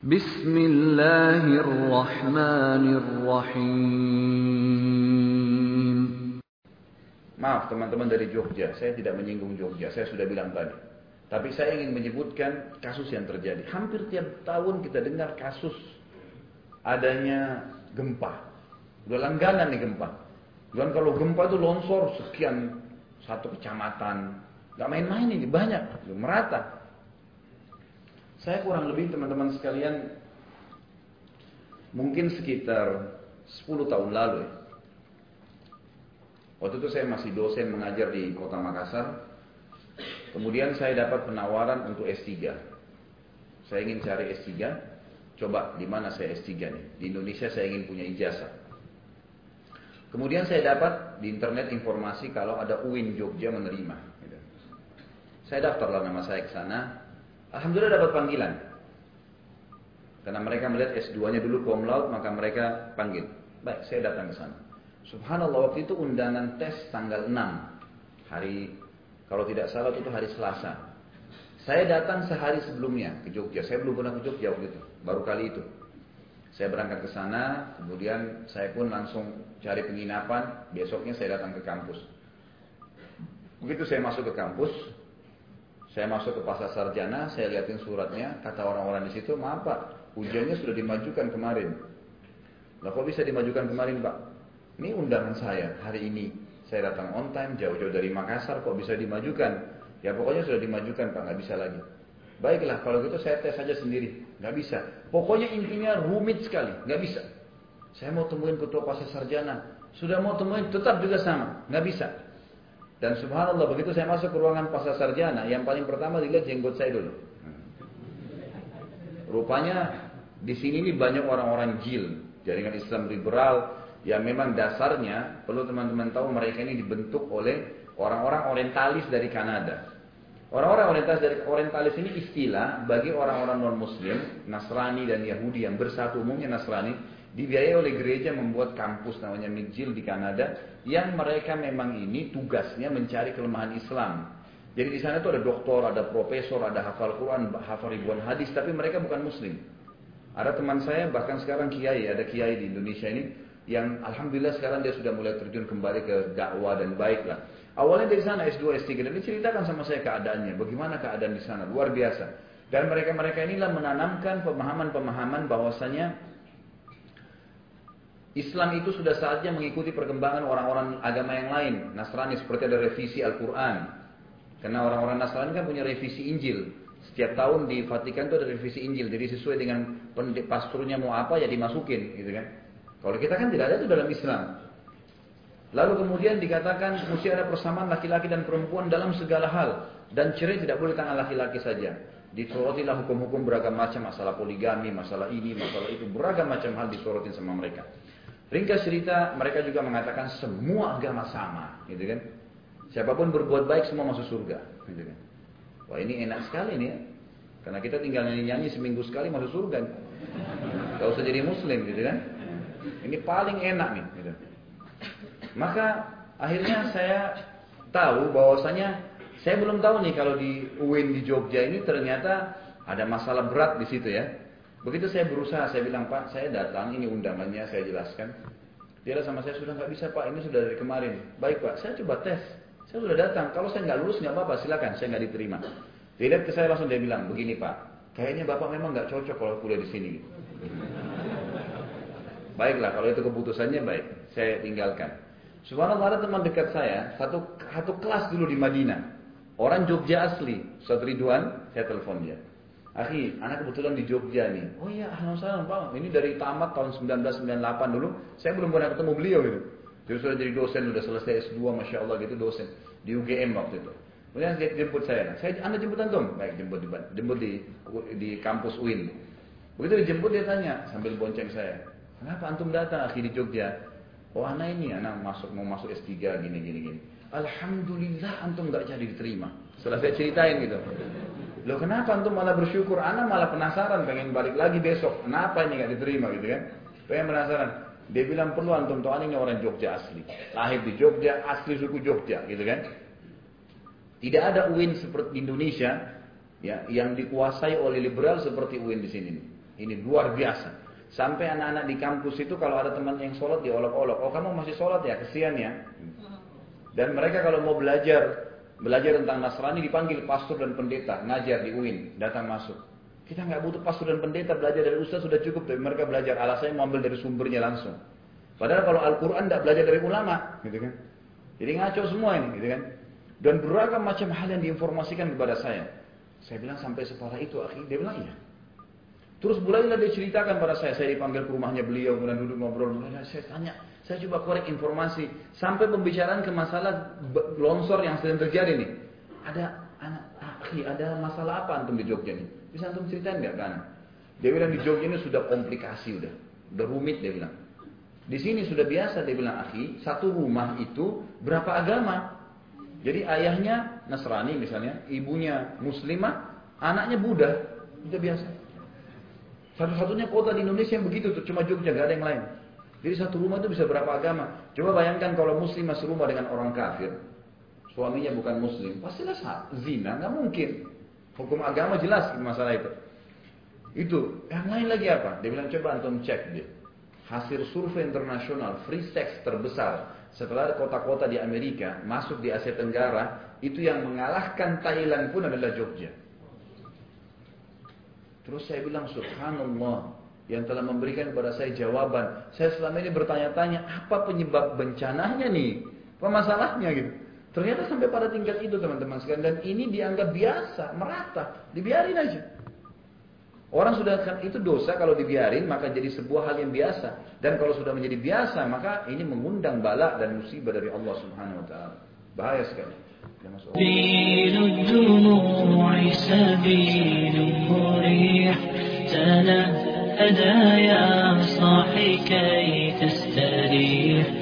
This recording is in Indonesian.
Bismillahirrahmanirrahim. Maaf teman-teman dari Jogja, saya tidak menyinggung Jogja, saya sudah bilang tadi. Tapi saya ingin menyebutkan kasus yang terjadi. Hampir tiap tahun kita dengar kasus adanya gempa. Udah langganan nih gempa. Dan kalau gempa itu longsor sekian satu kecamatan. Gak main-main ini, banyak, merata. Saya kurang lebih teman-teman sekalian mungkin sekitar 10 tahun lalu ya. Waktu itu saya masih dosen mengajar di kota Makassar. Kemudian saya dapat penawaran untuk S3. Saya ingin cari S3. Coba di mana saya S3 nih? Di Indonesia saya ingin punya ijazah. Kemudian saya dapat di internet informasi kalau ada UIN Jogja menerima. Gitu. Saya daftarlah nama saya ke sana. Alhamdulillah dapat panggilan. Karena mereka melihat S2-nya dulu kaum laut, maka mereka panggil. Baik, saya datang ke sana. Subhanallah waktu itu undangan tes tanggal 6 hari kalau tidak salah itu hari Selasa. Saya datang sehari sebelumnya ke Jogja. Saya belum pernah ke Jogja waktu itu, baru kali itu. Saya berangkat ke sana, kemudian saya pun langsung cari penginapan. Besoknya saya datang ke kampus. Begitu saya masuk ke kampus, saya masuk ke pasar sarjana, saya liatin suratnya, kata orang-orang di situ, maaf pak, ujiannya sudah dimajukan kemarin. Lah kok bisa dimajukan kemarin pak? Ini undangan saya hari ini. Saya datang on time, jauh-jauh dari Makassar, kok bisa dimajukan? Ya pokoknya sudah dimajukan pak, nggak bisa lagi. Baiklah, kalau gitu saya tes saja sendiri. Nggak bisa. Pokoknya intinya rumit sekali, nggak bisa. Saya mau temuin ketua pasar sarjana, sudah mau temuin tetap juga sama, nggak bisa. Dan subhanallah begitu saya masuk ke ruangan pasar sarjana, yang paling pertama dilihat jenggot saya dulu. Rupanya di sini ini banyak orang-orang jil, jaringan Islam liberal yang memang dasarnya perlu teman-teman tahu mereka ini dibentuk oleh orang-orang orientalis dari Kanada. Orang-orang orientalis dari orientalis ini istilah bagi orang-orang non-muslim, Nasrani dan Yahudi yang bersatu umumnya Nasrani, dibiayai oleh gereja membuat kampus namanya McGill di Kanada yang mereka memang ini tugasnya mencari kelemahan Islam. Jadi di sana itu ada doktor, ada profesor, ada hafal Quran, hafal ribuan hadis, tapi mereka bukan muslim. Ada teman saya bahkan sekarang kiai, ada kiai di Indonesia ini yang alhamdulillah sekarang dia sudah mulai terjun kembali ke dakwah dan baik lah. Awalnya dari sana S2, S3 dan diceritakan sama saya keadaannya, bagaimana keadaan di sana, luar biasa. Dan mereka-mereka inilah menanamkan pemahaman-pemahaman bahwasanya Islam itu sudah saatnya mengikuti perkembangan orang-orang agama yang lain. Nasrani seperti ada revisi Al-Quran. Karena orang-orang Nasrani kan punya revisi Injil. Setiap tahun di Vatikan itu ada revisi Injil. Jadi sesuai dengan pasturnya mau apa ya dimasukin. gitu kan. Kalau kita kan tidak ada itu dalam Islam. Lalu kemudian dikatakan mesti ada persamaan laki-laki dan perempuan dalam segala hal. Dan cerai tidak boleh tangan laki-laki saja. Disorotilah hukum-hukum beragam macam. Masalah poligami, masalah ini, masalah itu. Beragam macam hal disorotin sama mereka. Ringkas cerita, mereka juga mengatakan semua agama sama, gitu kan? Siapa pun berbuat baik semua masuk surga, gitu kan? Wah ini enak sekali nih ya, karena kita tinggal nyanyi-nyanyi seminggu sekali masuk surga. Gak usah jadi muslim, gitu kan? Ini paling enak nih, gitu. Maka akhirnya saya tahu bahwasanya saya belum tahu nih kalau di UIN di Jogja ini ternyata ada masalah berat di situ ya. Begitu saya berusaha, saya bilang Pak, saya datang, ini undangannya, saya jelaskan. Dia sama saya sudah nggak bisa Pak, ini sudah dari kemarin. Baik Pak, saya coba tes. Saya sudah datang. Kalau saya nggak lulus nggak apa-apa, silakan. Saya nggak diterima. Dia lihat ke saya langsung dia bilang, begini Pak, kayaknya Bapak memang nggak cocok kalau kuliah di sini. Baiklah, kalau itu keputusannya baik, saya tinggalkan. Subhanallah ada teman dekat saya, satu satu kelas dulu di Madinah. Orang Jogja asli, Ustaz Ridwan, saya telepon dia. Akhi, anak kebetulan di Jogja nih. Oh iya, ahlan sahlan Pak. Ini dari tamat tahun 1998 dulu. Saya belum pernah ketemu beliau gitu. Jadi sudah jadi dosen, sudah selesai S2, Masya Allah gitu dosen. Di UGM waktu itu. Kemudian dia jemput saya. Saya, anda jemput antum? Baik, jemput jemput di, di kampus UIN. Begitu dijemput dia tanya, sambil bonceng saya. Kenapa antum datang akhi di Jogja? Oh anak ini, anak masuk mau masuk S3 gini gini gini. Alhamdulillah antum nggak jadi diterima. Setelah saya ceritain gitu. Loh kenapa antum malah bersyukur? Anak malah penasaran pengen balik lagi besok. Kenapa ini nggak diterima gitu kan? Pengen penasaran. Dia bilang perlu antum tahu ini orang Jogja asli. Lahir di Jogja, asli suku Jogja gitu kan? Tidak ada UIN seperti Indonesia ya yang dikuasai oleh liberal seperti UIN di sini. Ini luar biasa. Sampai anak-anak di kampus itu kalau ada teman yang sholat diolok-olok. Oh kamu masih sholat ya, kesian ya. Dan mereka kalau mau belajar belajar tentang Nasrani dipanggil pastor dan pendeta ngajar di UIN datang masuk. Kita nggak butuh pastor dan pendeta belajar dari ustaz sudah cukup tapi mereka belajar alasannya mau ambil dari sumbernya langsung. Padahal kalau Al-Quran tidak belajar dari ulama, gitu kan? Jadi ngaco semua ini, gitu kan? Dan beragam macam hal yang diinformasikan kepada saya. Saya bilang sampai separah itu, akhirnya dia bilang iya. Terus mulailah dia ceritakan pada saya, saya dipanggil ke rumahnya beliau, kemudian duduk ngobrol, mulailah saya tanya, saya coba korek informasi, sampai pembicaraan ke masalah longsor yang sedang terjadi nih. Ada anak, akhi, ada masalah apa antum di Jogja nih? Bisa antum ceritain nggak kan? Dia bilang di Jogja ini sudah komplikasi udah, udah rumit dia bilang. Di sini sudah biasa dia bilang akhi, satu rumah itu berapa agama? Jadi ayahnya Nasrani misalnya, ibunya Muslimah, anaknya Buddha, itu biasa. Satu-satunya kota di Indonesia yang begitu tuh, cuma Jogja, gak ada yang lain. Jadi satu rumah itu bisa berapa agama. Coba bayangkan kalau Muslim masuk rumah dengan orang kafir, suaminya bukan Muslim, pastilah zina, nggak mungkin. Hukum agama jelas masalah itu. Itu, yang lain lagi apa? Dia bilang coba antum cek dia. Hasil survei internasional free sex terbesar setelah kota-kota di Amerika masuk di Asia Tenggara itu yang mengalahkan Thailand pun adalah Jogja. Terus saya bilang subhanallah yang telah memberikan kepada saya jawaban. Saya selama ini bertanya-tanya apa penyebab bencananya nih, apa masalahnya gitu. Ternyata sampai pada tingkat itu teman-teman sekalian dan ini dianggap biasa, merata, dibiarin aja. Orang sudah itu dosa kalau dibiarin maka jadi sebuah hal yang biasa dan kalau sudah menjadi biasa maka ini mengundang bala dan musibah dari Allah Subhanahu wa taala. Bahaya sekali. سبيل الدموع سبيل مريح تنهد يا صاحي كي تستريح.